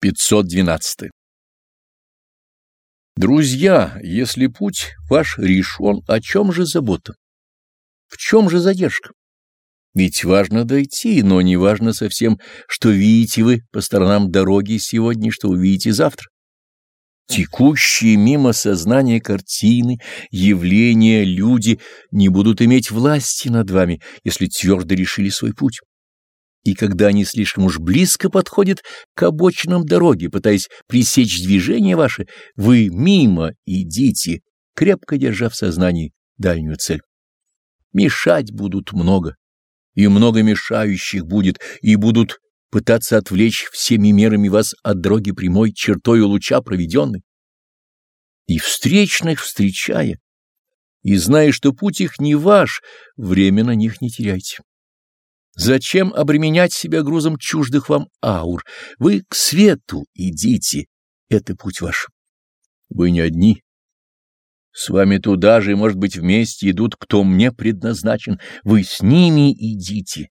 512. Друзья, если путь ваш решен, о чем же забота? В чем же задержка? Ведь важно дойти, но не важно совсем, что видите вы по сторонам дороги сегодня, что увидите завтра. Текущие мимо сознания картины, явления, люди не будут иметь власти над вами, если твердо решили свой путь и когда они слишком уж близко подходят к обочинам дороги, пытаясь пресечь движение ваше, вы мимо идите, крепко держа в сознании дальнюю цель. Мешать будут много, и много мешающих будет, и будут пытаться отвлечь всеми мерами вас от дороги прямой чертою луча проведенной. И встречных встречая, и зная, что путь их не ваш, время на них не теряйте. Зачем обременять себя грузом чуждых вам аур? Вы к свету идите, это путь ваш. Вы не одни. С вами туда же, может быть, вместе идут, кто мне предназначен. Вы с ними идите.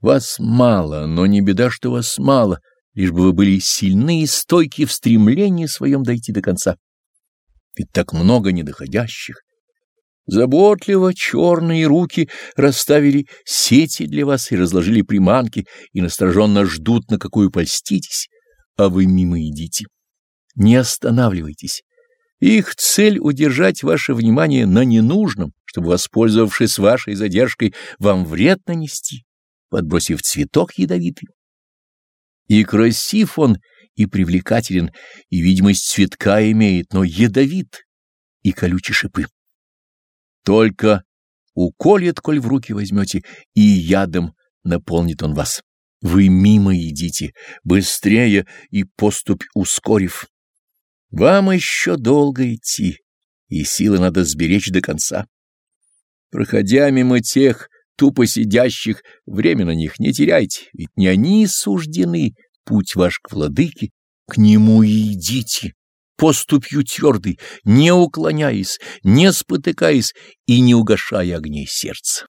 Вас мало, но не беда, что вас мало, лишь бы вы были сильны и стойки в стремлении своем дойти до конца. Ведь так много недоходящих. Заботливо черные руки расставили сети для вас и разложили приманки, и настороженно ждут, на какую польститесь, а вы мимо идите. Не останавливайтесь. Их цель — удержать ваше внимание на ненужном, чтобы, воспользовавшись вашей задержкой, вам вред нанести, подбросив цветок ядовитый. И красив он, и привлекателен, и видимость цветка имеет, но ядовит и колючие шипы. Только уколет, коль в руки возьмете, и ядом наполнит он вас. Вы мимо идите, быстрее и поступь ускорив. Вам еще долго идти, и силы надо сберечь до конца. Проходя мимо тех, тупо сидящих, время на них не теряйте, ведь не они суждены, путь ваш к владыке, к нему идите поступью твердой, не уклоняясь, не спотыкаясь и не угошая огней сердца.